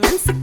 不。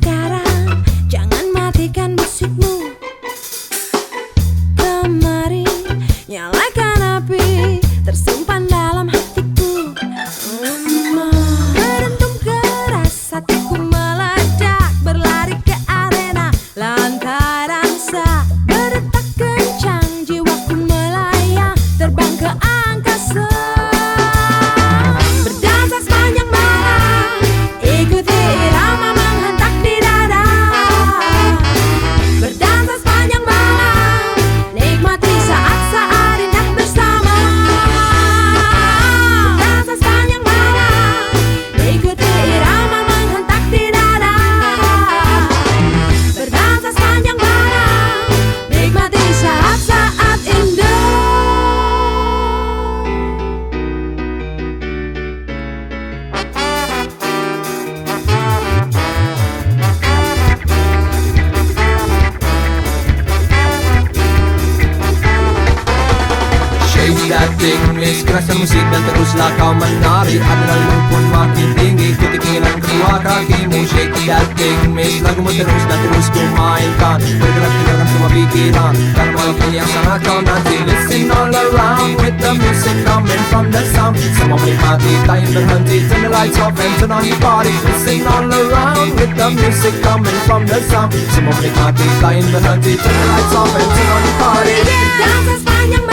Miss. Keras musik dan teruslah kau menari Adalah lu pun makin tinggi Ku tikiran kedua kakimu Shady dating Miss. Lagu mu terus dan terus ku mainkan Bergerak tinggalkan semua pikiran malam ini yang sangat kau nanti Listen all around with the music coming from the sound. Semua menikmati tak ingin berhenti Turn the lights off and turn on your body Listen all around with the music coming from the sound. Semua menikmati tak ingin berhenti Turn the lights off and turn on your body Berdansa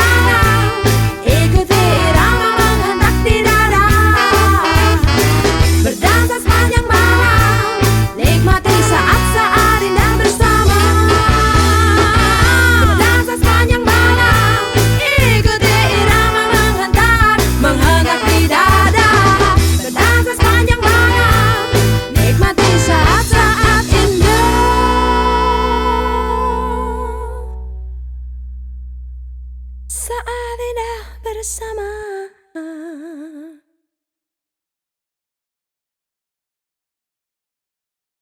Bersama